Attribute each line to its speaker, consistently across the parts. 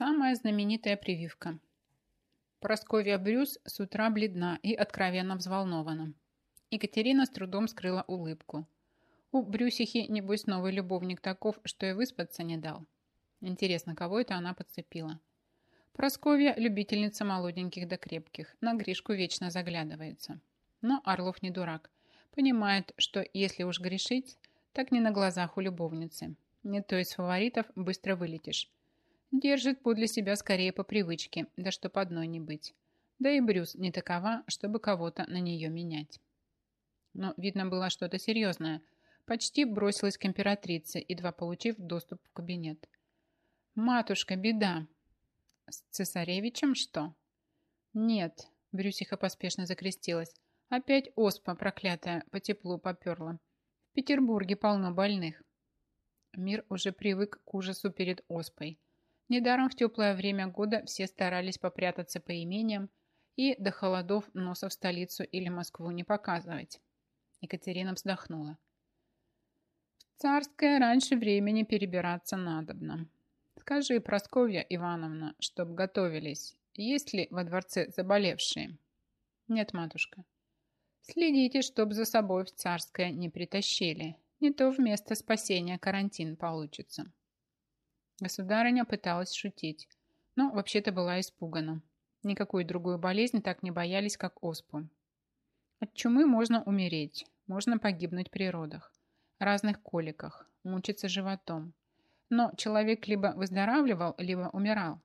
Speaker 1: Самая знаменитая прививка. Просковья Брюс с утра бледна и откровенно взволнована. Екатерина с трудом скрыла улыбку. У Брюсихи, небось, новый любовник таков, что и выспаться не дал. Интересно, кого это она подцепила? Просковья – любительница молоденьких да крепких, на Гришку вечно заглядывается. Но Орлов не дурак. Понимает, что если уж грешить, так не на глазах у любовницы. Не то из фаворитов быстро вылетишь. Держит подле себя скорее по привычке, да чтоб одной не быть. Да и Брюс не такова, чтобы кого-то на нее менять. Но видно было что-то серьезное. Почти бросилась к императрице, едва получив доступ в кабинет. «Матушка, беда!» «С цесаревичем что?» «Нет», — Брюсиха поспешно закрестилась. «Опять оспа проклятая по теплу поперла. В Петербурге полно больных». Мир уже привык к ужасу перед оспой. Недаром в теплое время года все старались попрятаться по имениям и до холодов носа в столицу или Москву не показывать. Екатерина вздохнула. В царское раньше времени перебираться надобно. Скажи, Просковья Ивановна, чтоб готовились. Есть ли во дворце заболевшие? Нет, матушка. Следите, чтоб за собой в царское не притащили. Не то вместо спасения карантин получится. Государыня пыталась шутить, но вообще-то была испугана. Никакую другую болезнь так не боялись, как оспу. От чумы можно умереть, можно погибнуть при родах, разных коликах, мучиться животом. Но человек либо выздоравливал, либо умирал.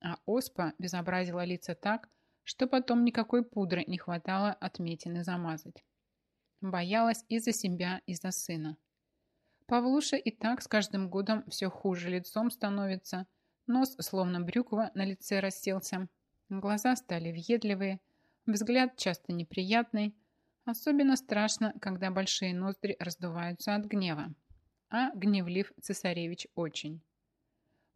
Speaker 1: А оспа безобразила лица так, что потом никакой пудры не хватало отметины замазать. Боялась и за себя, и за сына. Павлуша и так с каждым годом все хуже лицом становится, нос словно брюква на лице расселся, глаза стали въедливые, взгляд часто неприятный, особенно страшно, когда большие ноздри раздуваются от гнева, а гневлив цесаревич очень.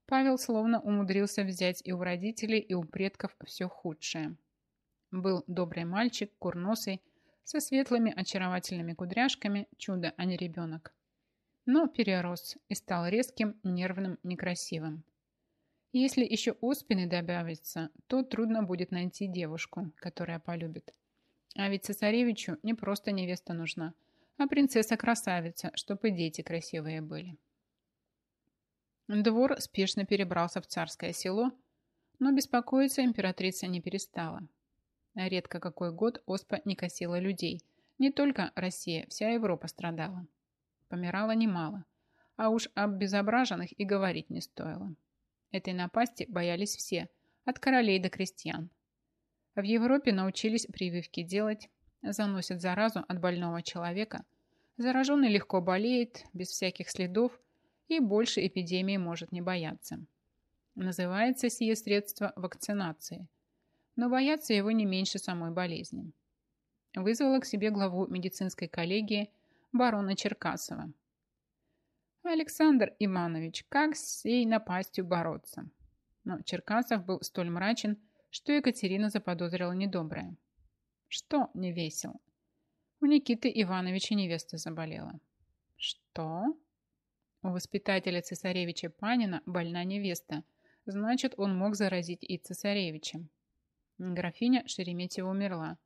Speaker 1: Павел словно умудрился взять и у родителей, и у предков все худшее. Был добрый мальчик, курносый, со светлыми очаровательными кудряшками, чудо, а не ребенок но перерос и стал резким, нервным, некрасивым. Если еще оспины добавится, то трудно будет найти девушку, которая полюбит. А ведь цесаревичу не просто невеста нужна, а принцесса-красавица, чтобы дети красивые были. Двор спешно перебрался в царское село, но беспокоиться императрица не перестала. Редко какой год оспа не косила людей. Не только Россия, вся Европа страдала помирало немало, а уж об безображенных и говорить не стоило. Этой напасти боялись все, от королей до крестьян. В Европе научились прививки делать, заносят заразу от больного человека, зараженный легко болеет, без всяких следов, и больше эпидемии может не бояться. Называется сие средство вакцинацией, но боятся его не меньше самой болезни. Вызвала к себе главу медицинской коллегии барона Черкасова. Александр Иванович, как с сей напастью бороться? Но Черкасов был столь мрачен, что Екатерина заподозрила недоброе. Что не весел? У Никиты Ивановича невеста заболела. Что? У воспитателя цесаревича Панина больна невеста. Значит, он мог заразить и цесаревича. Графиня Шереметьева умерла.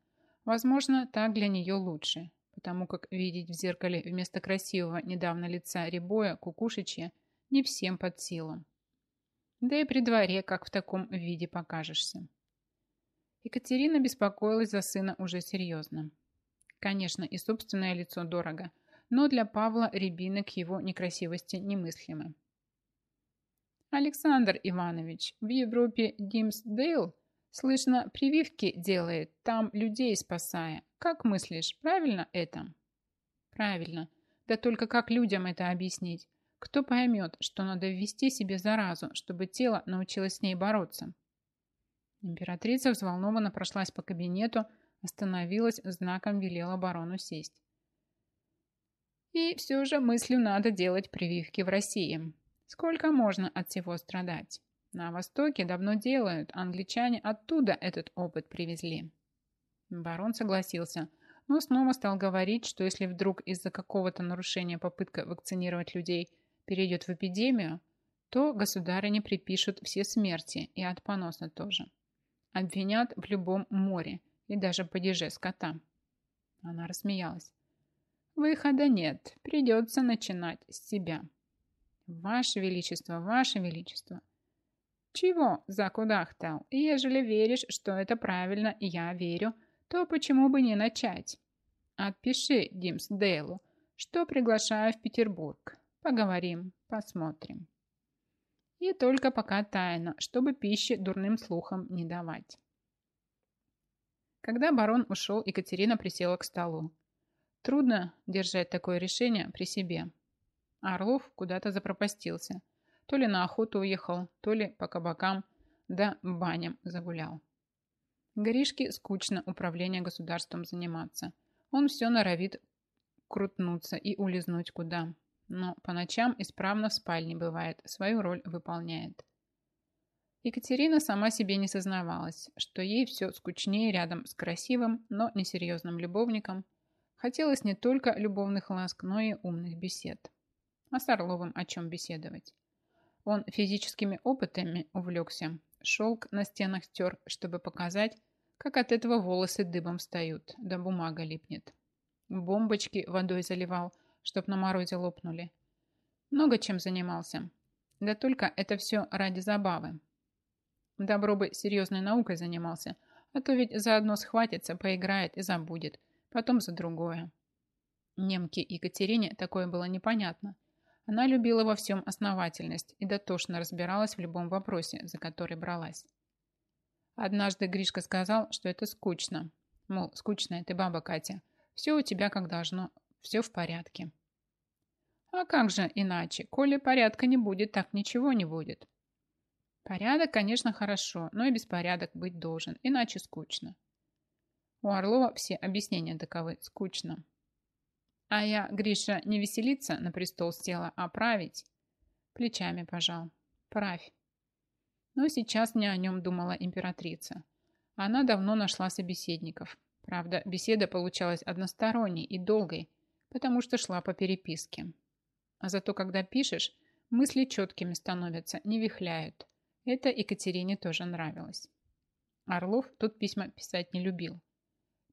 Speaker 1: Возможно, так для нее лучше потому как видеть в зеркале вместо красивого недавно лица ребоя кукушечья не всем под силу. Да и при дворе, как в таком виде покажешься. Екатерина беспокоилась за сына уже серьезно. Конечно, и собственное лицо дорого, но для Павла рябины к его некрасивости немыслимы. Александр Иванович, в Европе Димсдейл, слышно, прививки делает, там людей спасая. Как мыслишь, правильно это? Правильно. Да только как людям это объяснить? Кто поймет, что надо ввести себе заразу, чтобы тело научилось с ней бороться? Императрица взволнованно прошлась по кабинету, остановилась, знаком велела барону сесть. И все же мыслью надо делать прививки в России. Сколько можно от всего страдать? На Востоке давно делают, англичане оттуда этот опыт привезли. Барон согласился, но снова стал говорить, что если вдруг из-за какого-то нарушения попытка вакцинировать людей перейдет в эпидемию, то государыне припишут все смерти и от поноса тоже. Обвинят в любом море и даже падеже скота. Она рассмеялась. Выхода нет, придется начинать с себя. Ваше Величество, Ваше Величество. Чего закудахтал? Ежели веришь, что это правильно, я верю, то почему бы не начать? Отпиши Димс Дейлу, что приглашаю в Петербург. Поговорим, посмотрим. И только пока тайно, чтобы пищи дурным слухам не давать. Когда барон ушел, Екатерина присела к столу. Трудно держать такое решение при себе. Орлов куда-то запропастился. То ли на охоту уехал, то ли по кабакам, да баням загулял. Гришке скучно управление государством заниматься. Он все норовит крутнуться и улизнуть куда. Но по ночам исправно в спальне бывает, свою роль выполняет. Екатерина сама себе не сознавалась, что ей все скучнее рядом с красивым, но несерьезным любовником, Хотелось не только любовных ласк, но и умных бесед. А с Орловым о чем беседовать? Он физическими опытами увлекся, шелк на стенах стер, чтобы показать, как от этого волосы дыбом встают, да бумага липнет. Бомбочки водой заливал, чтоб на морозе лопнули. Много чем занимался. Да только это все ради забавы. Добро бы серьезной наукой занимался, а то ведь заодно схватится, поиграет и забудет – потом за другое. Немке Екатерине такое было непонятно. Она любила во всем основательность и дотошно разбиралась в любом вопросе, за который бралась. Однажды Гришка сказал, что это скучно. Мол, скучная ты баба, Катя. Все у тебя как должно, все в порядке. А как же иначе? Коли порядка не будет, так ничего не будет. Порядок, конечно, хорошо, но и беспорядок быть должен, иначе скучно. У Орлова все объяснения таковы. Скучно. А я, Гриша, не веселиться на престол села, а править. Плечами пожал. Правь. Но сейчас не о нем думала императрица. Она давно нашла собеседников. Правда, беседа получалась односторонней и долгой, потому что шла по переписке. А зато, когда пишешь, мысли четкими становятся, не вихляют. Это Екатерине тоже нравилось. Орлов тут письма писать не любил.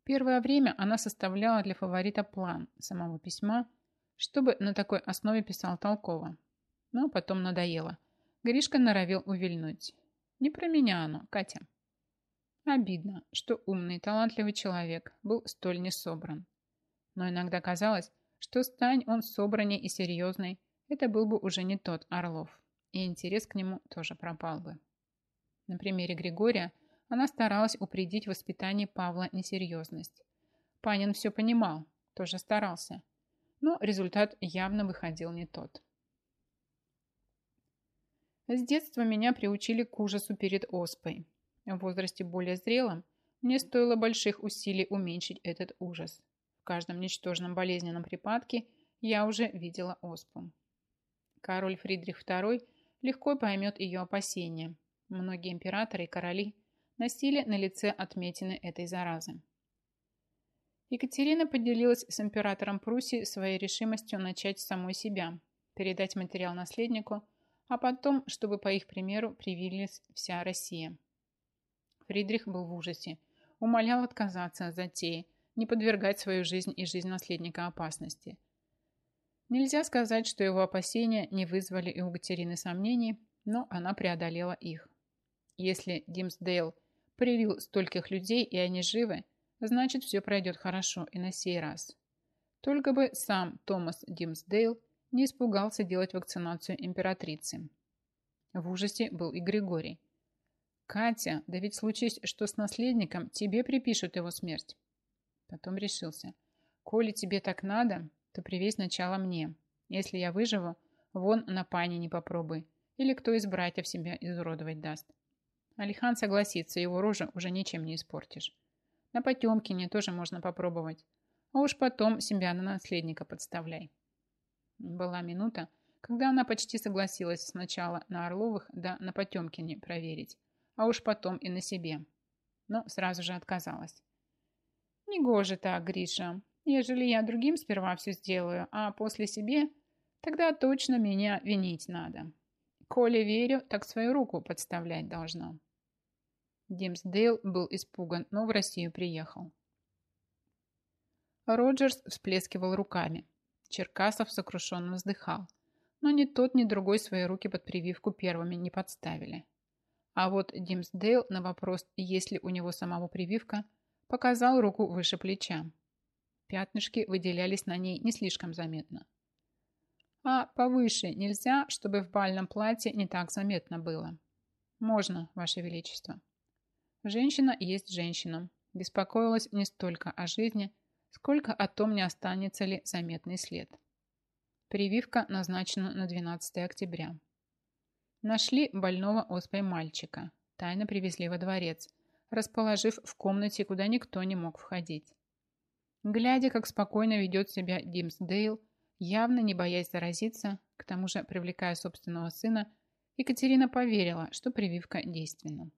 Speaker 1: Первое время она составляла для фаворита план самого письма, чтобы на такой основе писал толково. Но потом надоело. Гришка норовил увильнуть. Не про меня оно, Катя. Обидно, что умный, талантливый человек был столь несобран. Но иногда казалось, что стань он собранней и серьезной, это был бы уже не тот Орлов, и интерес к нему тоже пропал бы. На примере Григория она старалась упредить в воспитании Павла несерьезность. Панин все понимал, тоже старался. Но результат явно выходил не тот. С детства меня приучили к ужасу перед оспой. В возрасте более зрелом мне стоило больших усилий уменьшить этот ужас. В каждом ничтожном болезненном припадке я уже видела оспу. Король Фридрих II легко поймет ее опасения. Многие императоры и короли – носили на лице отметины этой заразы. Екатерина поделилась с императором Пруссии своей решимостью начать с самой себя, передать материал наследнику, а потом, чтобы по их примеру привились вся Россия. Фридрих был в ужасе, умолял отказаться от затеи, не подвергать свою жизнь и жизнь наследника опасности. Нельзя сказать, что его опасения не вызвали и у Екатерины сомнений, но она преодолела их. Если Димсдейл – привил стольких людей, и они живы, значит, все пройдет хорошо и на сей раз. Только бы сам Томас Димсдейл не испугался делать вакцинацию императрицы. В ужасе был и Григорий. «Катя, да ведь случись, что с наследником, тебе припишут его смерть». Потом решился. «Коли тебе так надо, то привей сначала мне. Если я выживу, вон на пане не попробуй. Или кто из братьев себя изуродовать даст. Алихан согласится, его рожу уже ничем не испортишь. На Потемкине тоже можно попробовать. А уж потом себя на наследника подставляй. Была минута, когда она почти согласилась сначала на Орловых, да на Потемкине проверить, а уж потом и на себе. Но сразу же отказалась. Негоже так, Гриша. Ежели я другим сперва все сделаю, а после себе, тогда точно меня винить надо. Коли верю, так свою руку подставлять должно. Димсдейл был испуган, но в Россию приехал. Роджерс всплескивал руками. Черкасов сокрушенно вздыхал. Но ни тот, ни другой свои руки под прививку первыми не подставили. А вот Димсдейл на вопрос, есть ли у него самого прививка, показал руку выше плеча. Пятнышки выделялись на ней не слишком заметно. А повыше нельзя, чтобы в бальном платье не так заметно было. Можно, Ваше Величество. Женщина есть женщина. Беспокоилась не столько о жизни, сколько о том, не останется ли заметный след. Прививка назначена на 12 октября. Нашли больного оспой мальчика. Тайно привезли во дворец, расположив в комнате, куда никто не мог входить. Глядя, как спокойно ведет себя Димсдейл, явно не боясь заразиться, к тому же привлекая собственного сына, Екатерина поверила, что прививка действенна.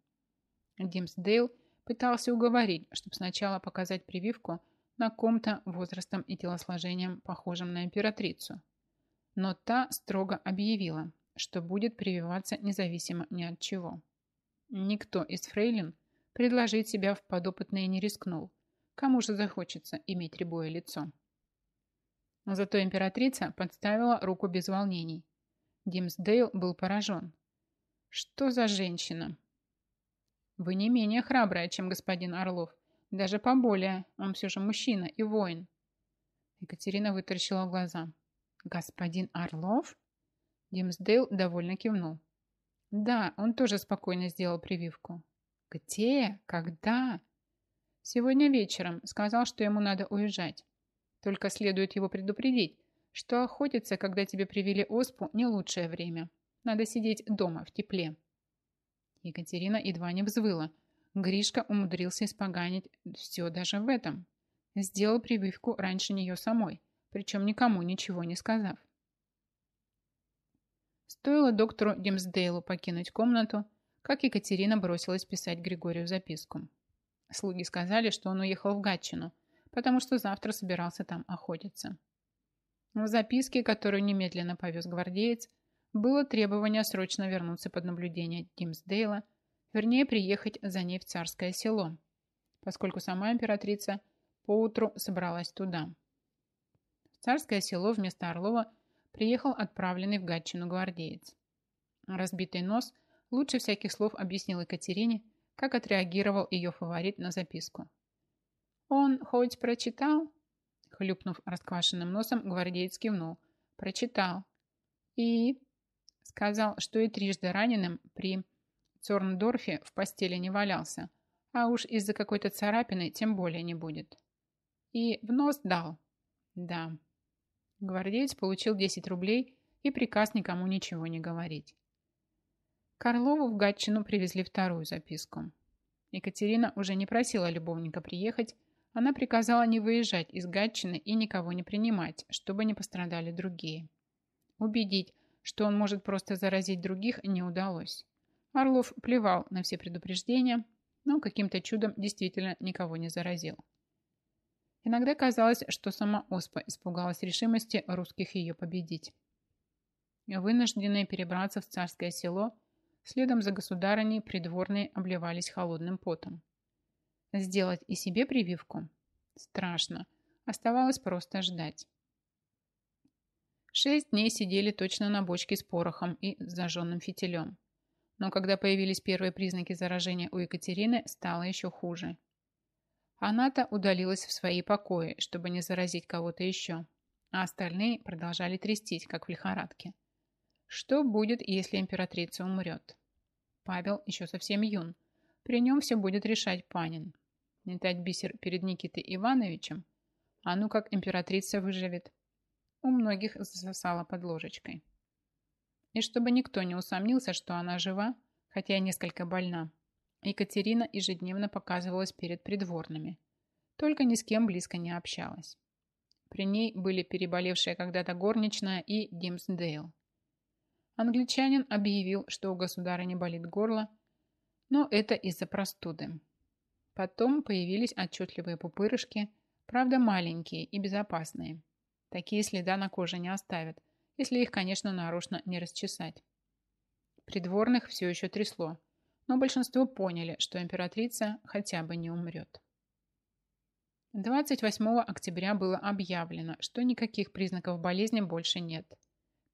Speaker 1: Димсдейл пытался уговорить, чтобы сначала показать прививку на ком-то возрастом и телосложением, похожим на императрицу. Но та строго объявила, что будет прививаться независимо ни от чего. Никто из фрейлин предложить себя в подопытные не рискнул. Кому же захочется иметь рябое лицо? Зато императрица подставила руку без волнений. Димсдейл был поражен. Что за женщина? Вы не менее храбрая, чем господин Орлов. Даже поболее. Он все же мужчина и воин. Екатерина вытаращила глаза. Господин Орлов? Димсдейл довольно кивнул. Да, он тоже спокойно сделал прививку. Где? Когда? Сегодня вечером сказал, что ему надо уезжать. Только следует его предупредить, что охотиться, когда тебе привили оспу, не лучшее время. Надо сидеть дома в тепле. Екатерина едва не взвыла. Гришка умудрился испоганить все даже в этом. Сделал прививку раньше нее самой, причем никому ничего не сказав. Стоило доктору Демсдейлу покинуть комнату, как Екатерина бросилась писать Григорию записку. Слуги сказали, что он уехал в Гатчину, потому что завтра собирался там охотиться. В записке, которую немедленно повез гвардеец, было требование срочно вернуться под наблюдение Димсдейла, вернее, приехать за ней в царское село, поскольку сама императрица поутру собралась туда. В царское село вместо Орлова приехал отправленный в Гатчину гвардеец. Разбитый нос лучше всяких слов объяснил Екатерине, как отреагировал ее фаворит на записку. «Он хоть прочитал?» Хлюпнув расквашенным носом, гвардеец кивнул. «Прочитал. И...» Сказал, что и трижды раненым при Цорндорфе в постели не валялся, а уж из-за какой-то царапины тем более не будет. И в нос дал. Да, Гвардеец получил 10 рублей и приказ никому ничего не говорить. Карлову в Гатчину привезли вторую записку. Екатерина уже не просила любовника приехать, она приказала не выезжать из Гатчины и никого не принимать, чтобы не пострадали другие. Убедить, что он может просто заразить других, не удалось. Орлов плевал на все предупреждения, но каким-то чудом действительно никого не заразил. Иногда казалось, что сама Оспа испугалась решимости русских ее победить. Вынужденные перебраться в царское село, следом за государыней придворные обливались холодным потом. Сделать и себе прививку? Страшно. Оставалось просто ждать. Шесть дней сидели точно на бочке с порохом и зажженным фитилем. Но когда появились первые признаки заражения у Екатерины, стало еще хуже. Она-то удалилась в свои покои, чтобы не заразить кого-то еще, а остальные продолжали трястись, как в лихорадке. Что будет, если императрица умрет? Павел еще совсем юн. При нем все будет решать Панин. Метать бисер перед Никитой Ивановичем? А ну как императрица выживет? У многих засосала под ложечкой. И чтобы никто не усомнился, что она жива, хотя и несколько больна, Екатерина ежедневно показывалась перед придворными. Только ни с кем близко не общалась. При ней были переболевшая когда-то горничная и Димсдейл. Англичанин объявил, что у государыни болит горло, но это из-за простуды. Потом появились отчетливые пупырышки, правда маленькие и безопасные. Такие следа на коже не оставят, если их, конечно, нарочно не расчесать. Придворных все еще трясло, но большинство поняли, что императрица хотя бы не умрет. 28 октября было объявлено, что никаких признаков болезни больше нет.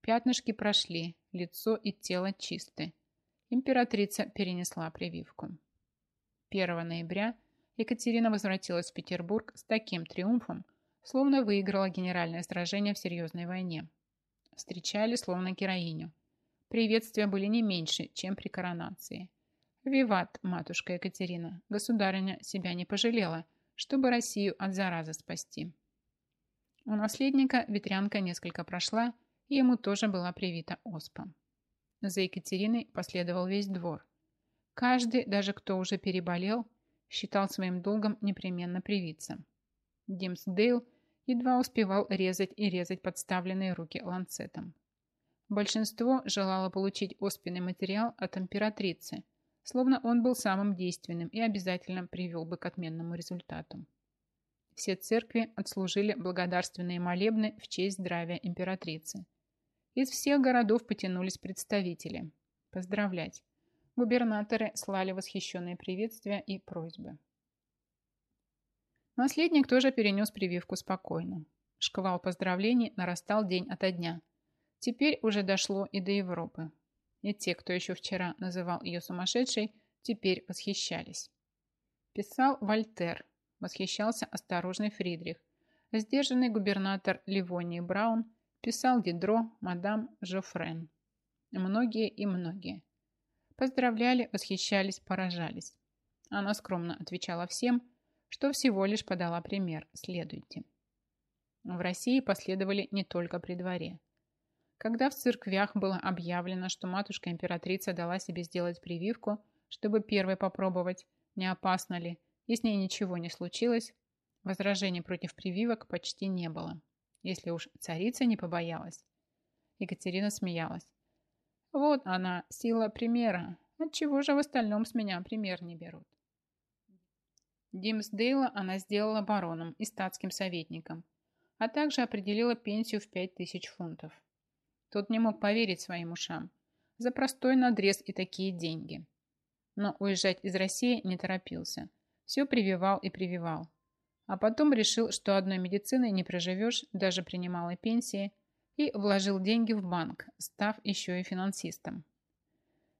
Speaker 1: Пятнышки прошли, лицо и тело чисты. Императрица перенесла прививку. 1 ноября Екатерина возвратилась в Петербург с таким триумфом, словно выиграла генеральное сражение в серьезной войне. Встречали словно героиню. Приветствия были не меньше, чем при коронации. «Виват, матушка Екатерина, государыня себя не пожалела», чтобы Россию от заразы спасти. У наследника ветрянка несколько прошла, и ему тоже была привита оспа. За Екатериной последовал весь двор. Каждый, даже кто уже переболел, считал своим долгом непременно привиться. Димсдейл едва успевал резать и резать подставленные руки ланцетом. Большинство желало получить оспенный материал от императрицы – словно он был самым действенным и обязательно привел бы к отменному результату. Все церкви отслужили благодарственные молебны в честь здравия императрицы. Из всех городов потянулись представители. Поздравлять. Губернаторы слали восхищенные приветствия и просьбы. Наследник тоже перенес прививку спокойно. Шквал поздравлений нарастал день ото дня. Теперь уже дошло и до Европы и те, кто еще вчера называл ее сумасшедшей, теперь восхищались. Писал Вольтер, восхищался осторожный Фридрих, сдержанный губернатор Ливонии Браун писал Дидро, мадам Жофрен. Многие и многие. Поздравляли, восхищались, поражались. Она скромно отвечала всем, что всего лишь подала пример «следуйте». В России последовали не только при дворе. Когда в церквях было объявлено, что матушка-императрица дала себе сделать прививку, чтобы первой попробовать, не опасно ли, и с ней ничего не случилось, возражений против прививок почти не было, если уж царица не побоялась. Екатерина смеялась. Вот она, сила примера. Отчего же в остальном с меня пример не берут? Димсдейла она сделала бароном и статским советником, а также определила пенсию в 5000 фунтов. Тот не мог поверить своим ушам. За простой надрез и такие деньги. Но уезжать из России не торопился. Все прививал и прививал. А потом решил, что одной медициной не проживешь, даже при немалой пенсии, и вложил деньги в банк, став еще и финансистом.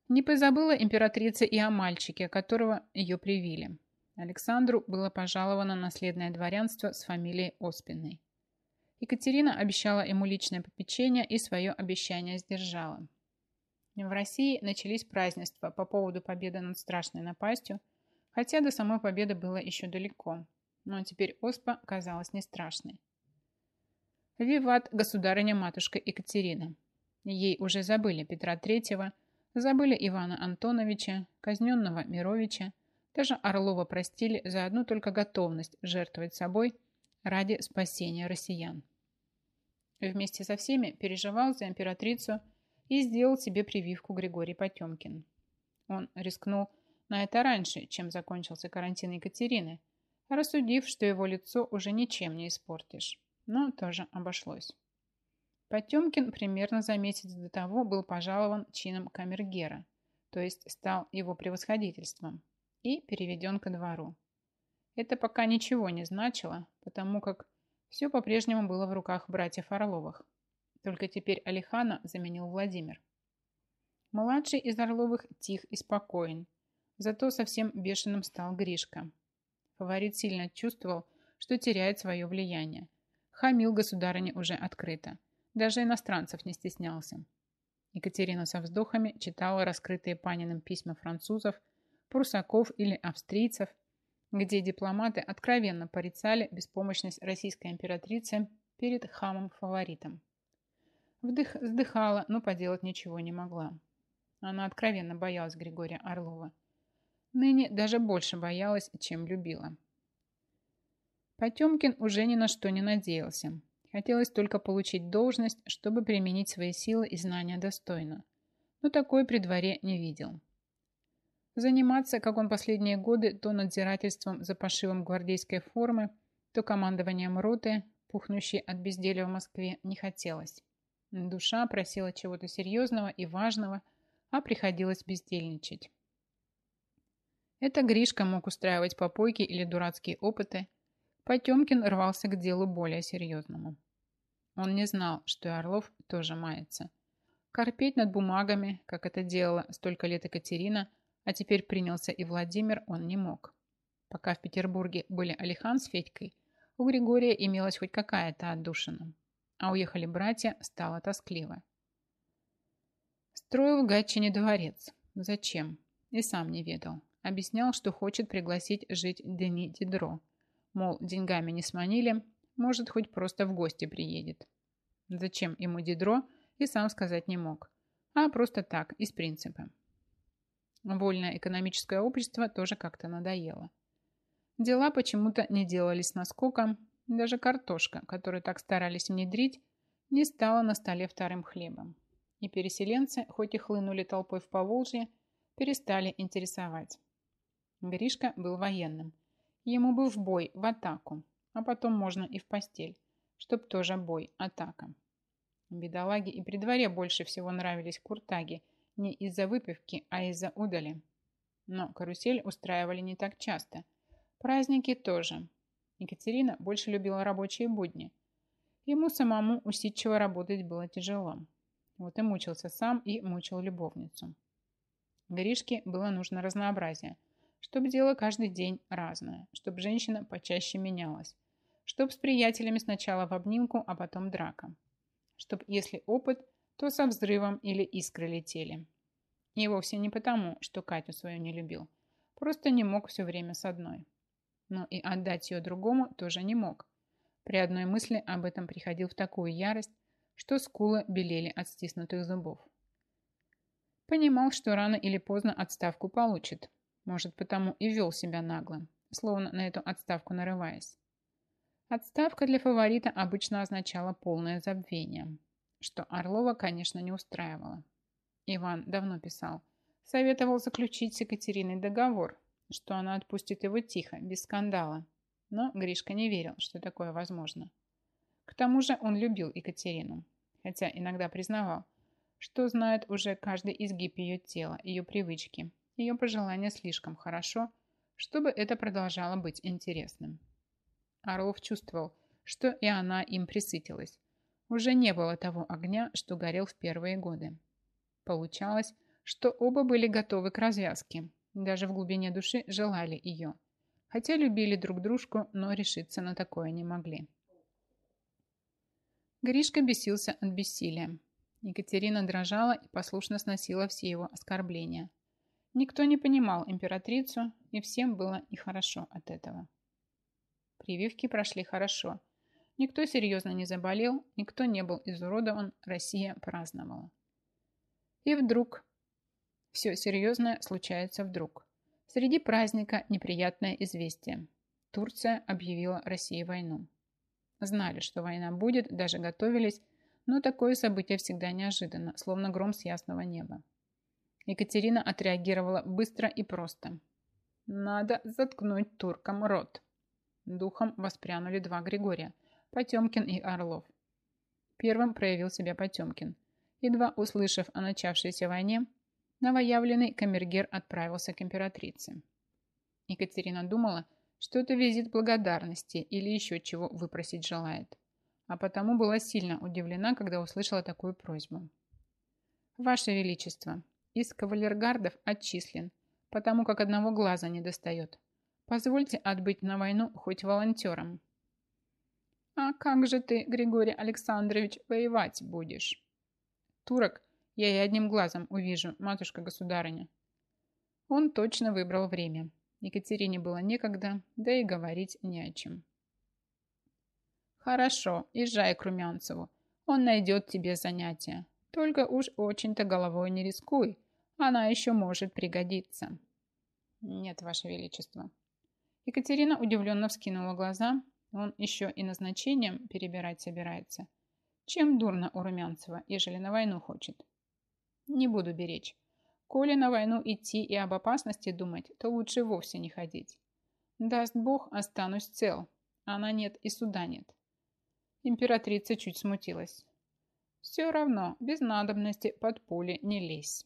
Speaker 1: Не позабыла императрица и о мальчике, которого ее привили. Александру было пожаловано наследное дворянство с фамилией Оспиной. Екатерина обещала ему личное попечение и свое обещание сдержала. В России начались празднества по поводу победы над страшной напастью, хотя до самой победы было еще далеко, но теперь оспа казалась не страшной. Виват государыня-матушка Екатерина. Ей уже забыли Петра Третьего, забыли Ивана Антоновича, казненного Мировича, даже Орлова простили за одну только готовность жертвовать собой – ради спасения россиян. Вместе со всеми переживал за императрицу и сделал себе прививку Григорий Потемкин. Он рискнул на это раньше, чем закончился карантин Екатерины, рассудив, что его лицо уже ничем не испортишь. Но тоже обошлось. Потемкин примерно за месяц до того был пожалован чином камергера, то есть стал его превосходительством, и переведен ко двору. Это пока ничего не значило, потому как все по-прежнему было в руках братьев Орловых. Только теперь Алихана заменил Владимир. Младший из Орловых тих и спокоен, зато совсем бешеным стал Гришка. Фаворит сильно чувствовал, что теряет свое влияние. Хамил государыне уже открыто. Даже иностранцев не стеснялся. Екатерина со вздохами читала раскрытые Паниным письма французов, прусаков или австрийцев – где дипломаты откровенно порицали беспомощность российской императрицы перед хамом-фаворитом. Вдых, вздыхала, но поделать ничего не могла. Она откровенно боялась Григория Орлова. Ныне даже больше боялась, чем любила. Потемкин уже ни на что не надеялся. Хотелось только получить должность, чтобы применить свои силы и знания достойно. Но такой при дворе не видел. Заниматься, как он последние годы, то надзирательством за пошивом гвардейской формы, то командованием роты, пухнущей от безделия в Москве, не хотелось. Душа просила чего-то серьезного и важного, а приходилось бездельничать. Это Гришка мог устраивать попойки или дурацкие опыты. Потемкин рвался к делу более серьезному. Он не знал, что и Орлов тоже мается. Корпеть над бумагами, как это делала столько лет Екатерина, а теперь принялся и Владимир, он не мог. Пока в Петербурге были Алихан с Федькой, у Григория имелась хоть какая-то отдушина. А уехали братья, стало тоскливо. Строил в Гатчине дворец. Зачем? И сам не ведал. Объяснял, что хочет пригласить жить Дени Дидро. Мол, деньгами не сманили, может, хоть просто в гости приедет. Зачем ему Дидро, и сам сказать не мог. А просто так, из принципа. Вольное экономическое общество тоже как-то надоело. Дела почему-то не делались наскоком, даже картошка, которую так старались внедрить, не стала на столе вторым хлебом. И переселенцы, хоть и хлынули толпой в Поволжье, перестали интересовать. Гришка был военным. Ему бы в бой, в атаку, а потом можно и в постель, чтоб тоже бой, атака. Бедолаги и при дворе больше всего нравились куртаги, не из-за выпивки, а из-за удали. Но карусель устраивали не так часто. Праздники тоже. Екатерина больше любила рабочие будни. Ему самому усидчиво работать было тяжело. Вот и мучился сам и мучил любовницу. Гришке было нужно разнообразие – чтобы дело каждый день разное, чтобы женщина почаще менялась, чтобы с приятелями сначала в обнимку, а потом драка, чтобы, если опыт, то со взрывом или искры летели. И вовсе не потому, что Катю свою не любил, просто не мог все время с одной. Но и отдать ее другому тоже не мог. При одной мысли об этом приходил в такую ярость, что скулы белели от стиснутых зубов. Понимал, что рано или поздно отставку получит, может, потому и вел себя нагло, словно на эту отставку нарываясь. Отставка для фаворита обычно означала полное забвение, что Орлова, конечно, не устраивало. Иван давно писал, советовал заключить с Екатериной договор, что она отпустит его тихо, без скандала. Но Гришка не верил, что такое возможно. К тому же он любил Екатерину, хотя иногда признавал, что знает уже каждый изгиб ее тела, ее привычки, ее пожелания слишком хорошо, чтобы это продолжало быть интересным. Орлов чувствовал, что и она им присытилась. Уже не было того огня, что горел в первые годы. Получалось, что оба были готовы к развязке, даже в глубине души желали ее, хотя любили друг дружку, но решиться на такое не могли. Гришка бесился от бессилия. Екатерина дрожала и послушно сносила все его оскорбления. Никто не понимал императрицу, и всем было нехорошо от этого. Прививки прошли хорошо. Никто серьезно не заболел, никто не был изуродован, Россия праздновала. И вдруг, все серьезное случается вдруг. Среди праздника неприятное известие. Турция объявила России войну. Знали, что война будет, даже готовились, но такое событие всегда неожиданно, словно гром с ясного неба. Екатерина отреагировала быстро и просто. «Надо заткнуть туркам рот». Духом воспрянули два Григория – Потемкин и Орлов. Первым проявил себя Потемкин. Едва услышав о начавшейся войне, новоявленный камергер отправился к императрице. Екатерина думала, что это визит благодарности или еще чего выпросить желает. А потому была сильно удивлена, когда услышала такую просьбу. «Ваше Величество, из кавалергардов отчислен, потому как одного глаза не достает. Позвольте отбыть на войну хоть волонтером. А как же ты, Григорий Александрович, воевать будешь? Турок я и одним глазом увижу, матушка-государыня. Он точно выбрал время. Екатерине было некогда, да и говорить не о чем. Хорошо, езжай к Румянцеву. Он найдет тебе занятия. Только уж очень-то головой не рискуй, она еще может пригодиться. Нет, Ваше Величество. Екатерина удивленно вскинула глаза. Он еще и назначением перебирать собирается. Чем дурно у Румянцева, ежели на войну хочет? Не буду беречь. Коли на войну идти и об опасности думать, то лучше вовсе не ходить. Даст Бог, останусь цел. Она нет и суда нет. Императрица чуть смутилась. Все равно, без надобности под пули не лезь.